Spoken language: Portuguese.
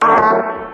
Música